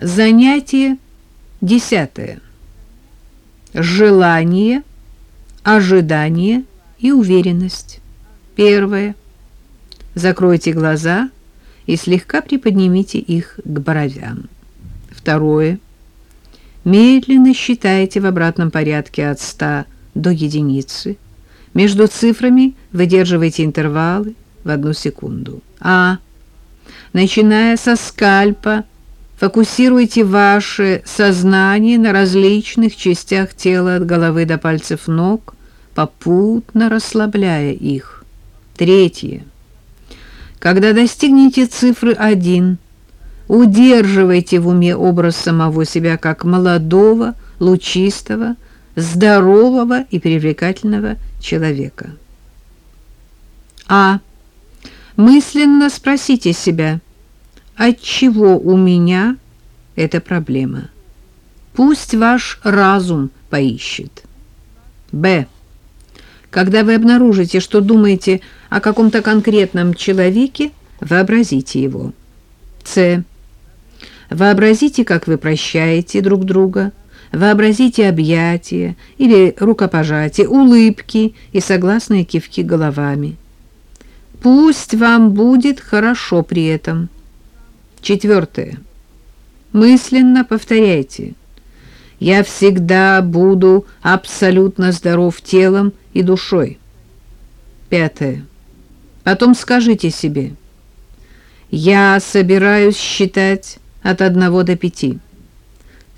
Занятие десятое. Желание, ожидание и уверенность. Первое. Закройте глаза и слегка приподнимите их к бровям. Второе. Медленно считайте в обратном порядке от 100 до единицы. Между цифрами выдерживайте интервалы в одну секунду. А. Начиная со скальпа, фокусируйте ваше сознание на различных частях тела от головы до пальцев ног, попутно расслабляя их. Третье. Когда достигнете цифры 1, удерживайте в уме образ самого себя как молодого, лучистого, здорового и привлекательного человека. А. Мысленно спросите себя, от чего у меня эта проблема? Пусть ваш разум поищет. Б. Когда вы обнаружите, что думаете о каком-то конкретном человеке, вообразите его. С. Вообразите, как вы прощаете друг друга, вообразите объятия или рукопожатия, улыбки и согласные кивки головами. Пусть вам будет хорошо при этом. Четвертое. Мысленно повторяйте. Я всегда буду абсолютно здоров телом и душой. Пятое. Потом скажите себе. Я собираюсь считать от одного до пяти.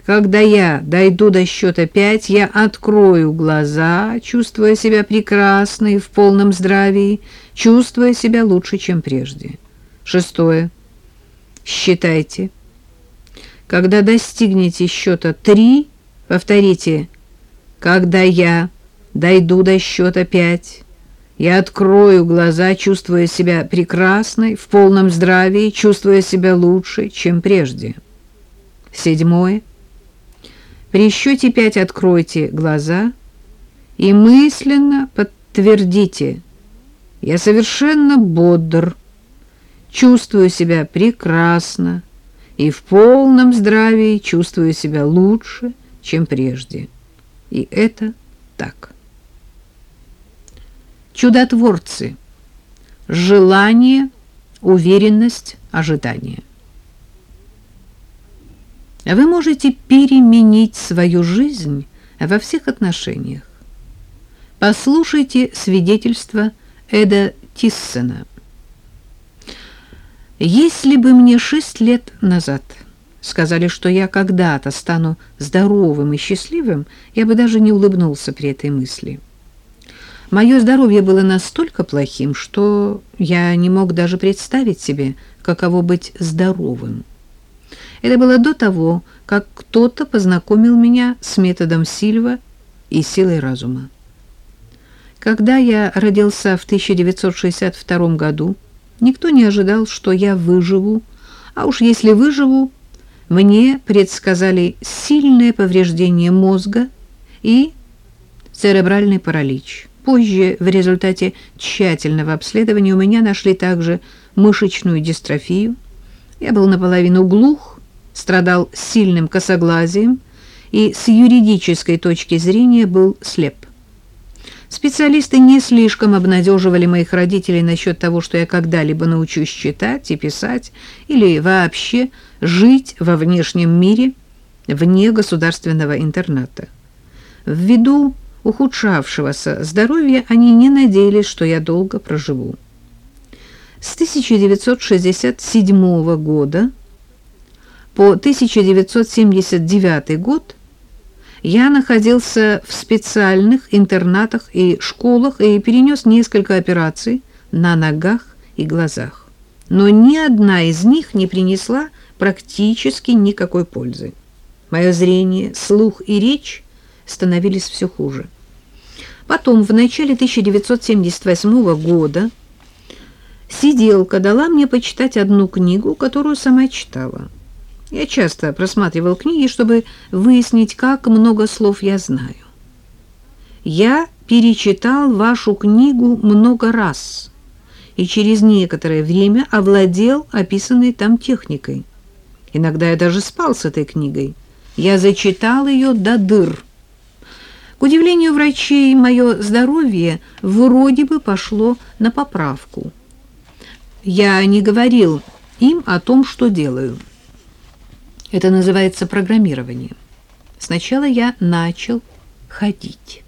Когда я дойду до счета пять, я открою глаза, чувствуя себя прекрасно и в полном здравии, чувствуя себя лучше, чем прежде. Шестое. Считайте. Когда достигнете счета три, повторите «Когда я дойду до счета пять, я открою глаза, чувствуя себя прекрасной, в полном здравии, чувствуя себя лучше, чем прежде». Седьмое. При счете пять откройте глаза и мысленно подтвердите «Я совершенно бодр, чувствую себя прекрасно и в полном здравии чувствую себя лучше, чем прежде». И это так. Чудотворцы. Желание, уверенность, ожидание. Вы можете переменить свою жизнь во всех отношениях. Послушайте свидетельство Эда Тиссена. Если бы мне шесть лет назад сказали, что я когда-то стану здоровым и счастливым, я бы даже не улыбнулся при этой мысли. Мое здоровье было настолько плохим, что я не мог даже представить себе, каково быть здоровым. Это было до того, как кто-то познакомил меня с методом Сильва и силой разума. Когда я родился в 1962 году, никто не ожидал, что я выживу, а уж если выживу, мне предсказали сильное повреждение мозга и церебральный паралич. Позже, в результате тщательного обследования, у меня нашли также мышечную дистрофию. Я был наполовину глух, страдал сильным косоглазием и с юридической точки зрения был слеп. Специалисты не слишком обнадеживали моих родителей насчет того, что я когда-либо научусь читать и писать или вообще жить во внешнем мире вне государственного интерната. Ввиду ухудшавшегося здоровья они не надеялись, что я долго проживу. С 1967 года по 1979 год я находился в специальных интернатах и школах и перенес несколько операций на ногах и глазах. Но ни одна из них не принесла практически никакой пользы. Мое зрение, слух и речь становились все хуже. Потом, в начале 1978 года, сиделка дала мне почитать одну книгу, которую сама читала. Я часто просматривал книги, чтобы выяснить, как много слов я знаю. Я перечитал вашу книгу много раз и через некоторое время овладел описанной там техникой. Иногда я даже спал с этой книгой. Я зачитал ее до дыр. К удивлению врачей, мое здоровье вроде бы пошло на поправку. Я не говорил им о том, что делаю. Это называется программирование. Сначала я начал ходить.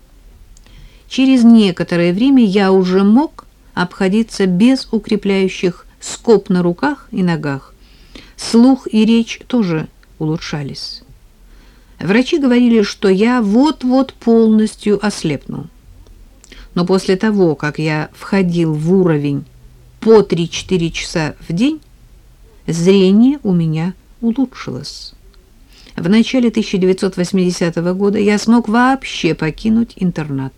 Через некоторое время я уже мог обходиться без укрепляющих скоб на руках и ногах. Слух и речь тоже улучшались. Врачи говорили, что я вот-вот полностью ослепну. Но после того, как я входил в уровень по 3-4 часа в день, зрение у меня улучшилось. В начале 1980 года я смог вообще покинуть интернат.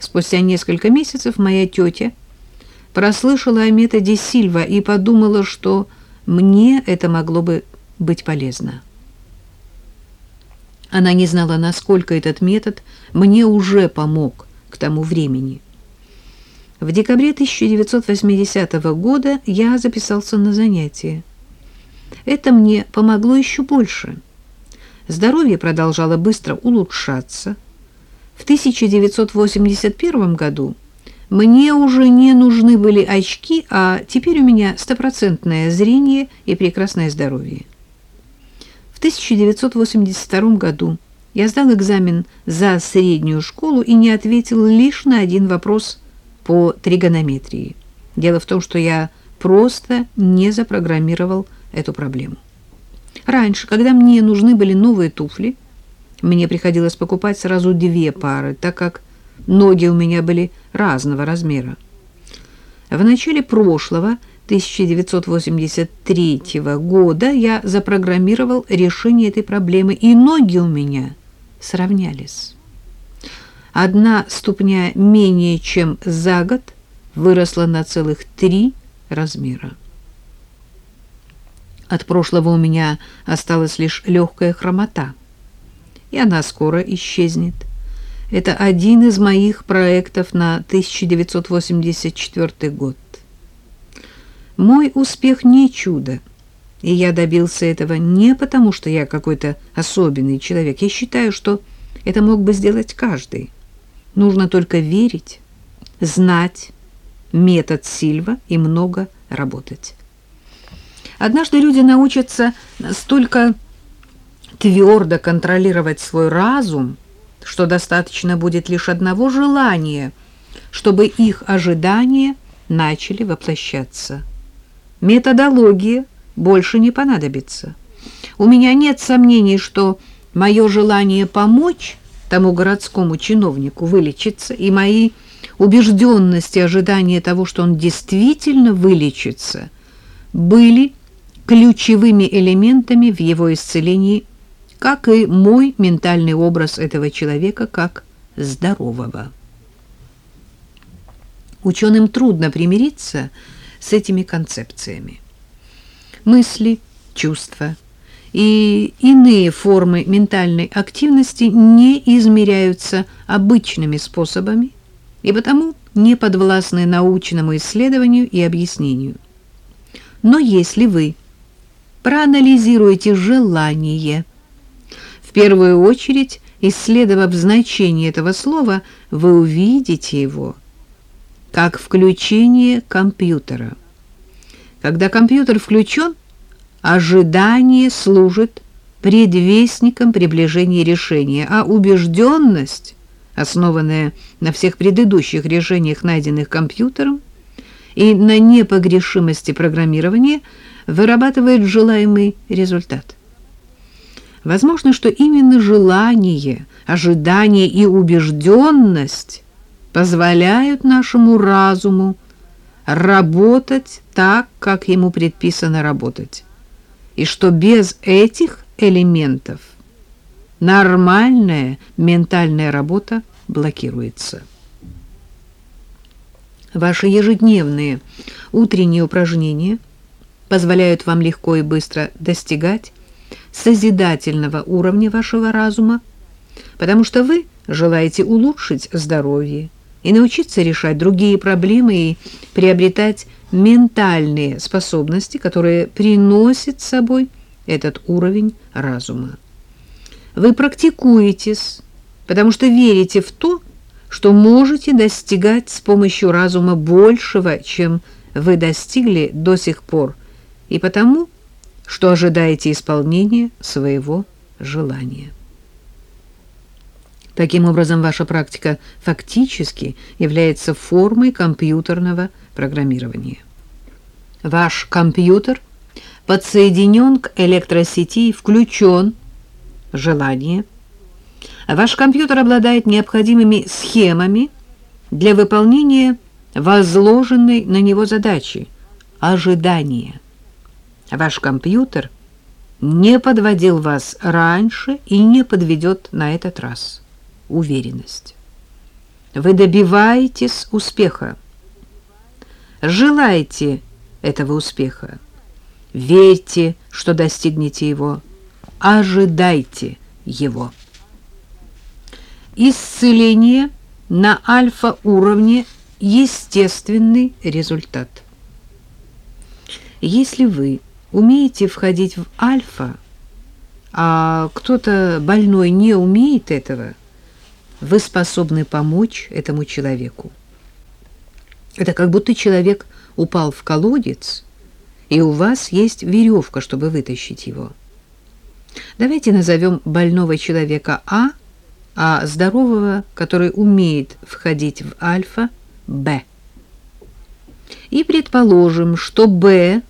Спустя несколько месяцев моя тетя прослышала о методе Сильва и подумала, что мне это могло бы быть полезно. Она не знала, насколько этот метод мне уже помог к тому времени. В декабре 1980 года я записался на занятия. Это мне помогло еще больше. Здоровье продолжало быстро улучшаться. В 1981 году мне уже не нужны были очки, а теперь у меня стопроцентное зрение и прекрасное здоровье. 1982 году я сдал экзамен за среднюю школу и не ответил лишь на один вопрос по тригонометрии. Дело в том, что я просто не запрограммировал эту проблему. Раньше, когда мне нужны были новые туфли, мне приходилось покупать сразу две пары, так как ноги у меня были разного размера. В начале прошлого 1983 года я запрограммировал решение этой проблемы, и ноги у меня сравнялись. Одна ступня менее чем за год выросла на целых три размера. От прошлого у меня осталась лишь легкая хромота, и она скоро исчезнет. Это один из моих проектов на 1984 год. Мой успех не чудо, и я добился этого не потому, что я какой-то особенный человек. Я считаю, что это мог бы сделать каждый. Нужно только верить, знать метод Сильва и много работать. Однажды люди научатся столько твердо контролировать свой разум, что достаточно будет лишь одного желания, чтобы их ожидания начали воплощаться методология больше не понадобится. У меня нет сомнений, что мое желание помочь тому городскому чиновнику вылечиться и мои убежденности ожидания того, что он действительно вылечится, были ключевыми элементами в его исцелении, как и мой ментальный образ этого человека как здорового. Ученым трудно примириться с этими концепциями. Мысли, чувства и иные формы ментальной активности не измеряются обычными способами и потому не подвластны научному исследованию и объяснению. Но если вы проанализируете желание, в первую очередь исследовав значение этого слова, вы увидите его как включение компьютера. Когда компьютер включен, ожидание служит предвестником приближения решения, а убежденность, основанная на всех предыдущих решениях, найденных компьютером, и на непогрешимости программирования, вырабатывает желаемый результат. Возможно, что именно желание, ожидание и убежденность позволяют нашему разуму работать так, как ему предписано работать, и что без этих элементов нормальная ментальная работа блокируется. Ваши ежедневные утренние упражнения позволяют вам легко и быстро достигать созидательного уровня вашего разума, потому что вы желаете улучшить здоровье, и научиться решать другие проблемы и приобретать ментальные способности, которые приносят с собой этот уровень разума. Вы практикуетесь, потому что верите в то, что можете достигать с помощью разума большего, чем вы достигли до сих пор, и потому, что ожидаете исполнения своего желания. Таким образом, ваша практика фактически является формой компьютерного программирования. Ваш компьютер подсоединен к электросети и включен желание. Ваш компьютер обладает необходимыми схемами для выполнения возложенной на него задачи – ожидания. Ваш компьютер не подводил вас раньше и не подведет на этот раз. Уверенность. Вы добиваетесь успеха. Желайте этого успеха. Верьте, что достигнете его. Ожидайте его. Исцеление на альфа-уровне – естественный результат. Если вы умеете входить в альфа, а кто-то больной не умеет этого, вы способны помочь этому человеку. Это как будто человек упал в колодец, и у вас есть веревка, чтобы вытащить его. Давайте назовем больного человека А, а здорового, который умеет входить в альфа, Б. И предположим, что Б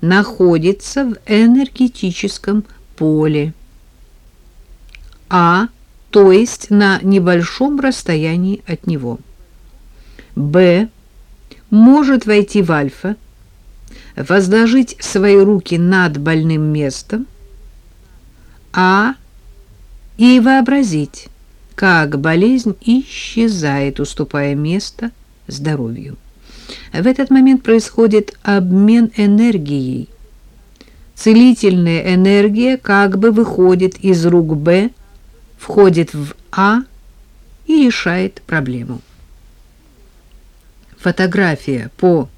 находится в энергетическом поле, А, то есть на небольшом расстоянии от него. Б может войти в альфа, возложить свои руки над больным местом, а и вообразить, как болезнь исчезает, уступая место здоровью. В этот момент происходит обмен энергией. Целительная энергия как бы выходит из рук Б, входит в А и решает проблему фотография по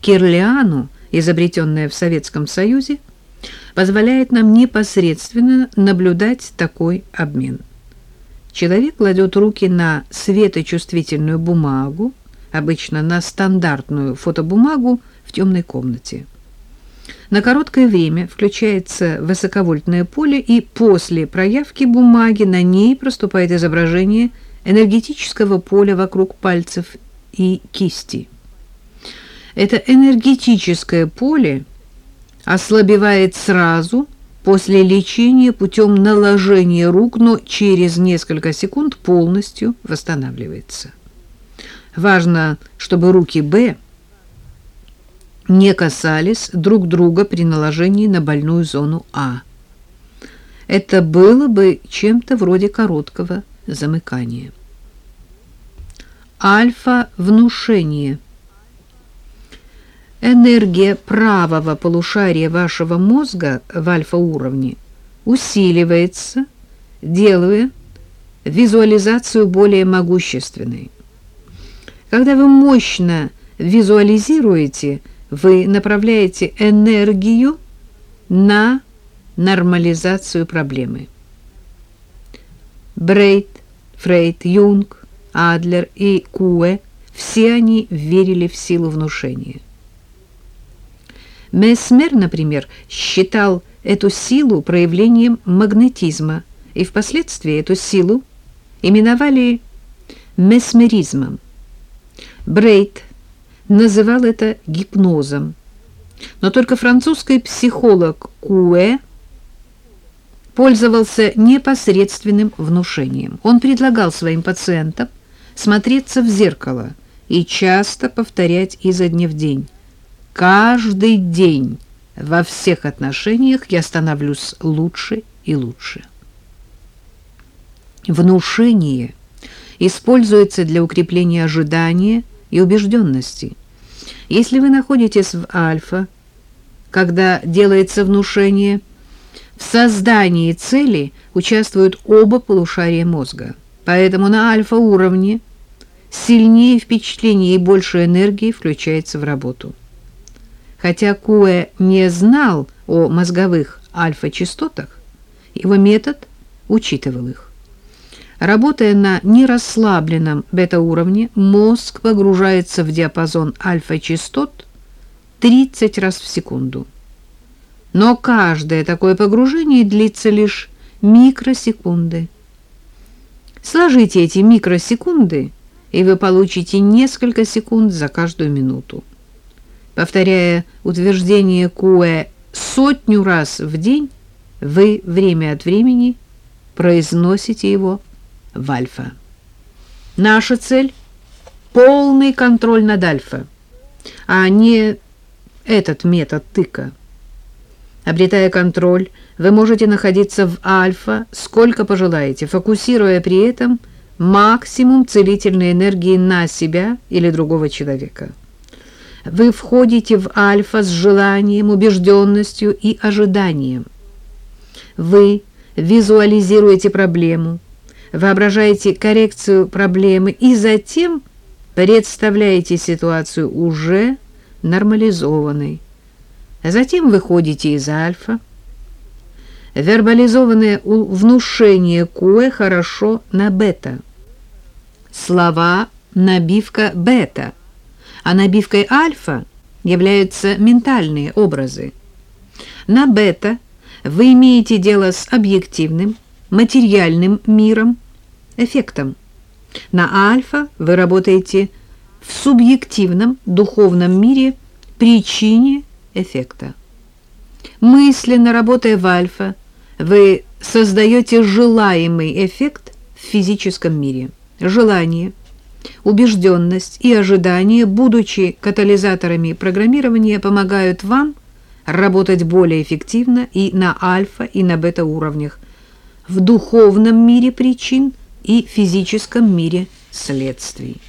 Кирлиану, изобретенная в Советском Союзе, позволяет нам непосредственно наблюдать такой обмен. Человек кладет руки на светочувствительную бумагу, обычно на стандартную фотобумагу в темной комнате. На короткое время включается высоковольтное поле, и после проявки бумаги на ней проступает изображение энергетического поля вокруг пальцев и кисти. Это энергетическое поле ослабевает сразу после лечения путем наложения рук, но через несколько секунд полностью восстанавливается. Важно, чтобы руки Б не касались друг друга при наложении на больную зону А. Это было бы чем-то вроде короткого замыкания альфа-внушение. Энергия правого полушария вашего мозга в альфа-уровне усиливается, делая визуализацию более могущественной. Когда вы мощно визуализируете, вы направляете энергию на нормализацию проблемы. Брейт, Фрейд, Юнг Адлер и Куэ, все они верили в силу внушения. Месмер, например, считал эту силу проявлением магнетизма, и впоследствии эту силу именовали месмеризмом. Брейт называл это гипнозом, но только французский психолог Куэ пользовался непосредственным внушением. Он предлагал своим пациентам смотреться в зеркало и часто повторять изо дня в день. Каждый день во всех отношениях я становлюсь лучше и лучше. Внушение используется для укрепления ожидания и убежденности. Если вы находитесь в альфа, когда делается внушение, в создании цели участвуют оба полушария мозга. Поэтому на альфа-уровне сильнее впечатление и больше энергии включается в работу. Хотя Куэ не знал о мозговых альфа-частотах, его метод учитывал их. Работая на нерасслабленном бета-уровне, мозг погружается в диапазон альфа-частот 30 раз в секунду. Но каждое такое погружение длится лишь микросекунды. Сложите эти микросекунды, и вы получите несколько секунд за каждую минуту. Повторяя утверждение Куэ сотню раз в день, вы время от времени произносите его в альфа. Наша цель — полный контроль над альфа, а не этот метод тыка. Обретая контроль, вы можете находиться в альфа сколько пожелаете, фокусируя при этом максимум целительной энергии на себя или другого человека. Вы входите в альфа с желанием, убежденностью и ожиданием. Вы визуализируете проблему, воображаете коррекцию проблемы и затем представляете ситуацию уже нормализованной. Затем выходите из альфа. Вербализованное внушение куэ хорошо на бета. Слова набивка бета, а набивкой альфа являются ментальные образы. На бета вы имеете дело с объективным, материальным миром, эффектом. На альфа вы работаете в субъективном духовном мире причине эффекта. Мысленно работая в альфа, вы создаете желаемый эффект в физическом мире. Желание, убежденность и ожидание, будучи катализаторами программирования, помогают вам работать более эффективно и на альфа, и на бета уровнях, в духовном мире причин и физическом мире следствий.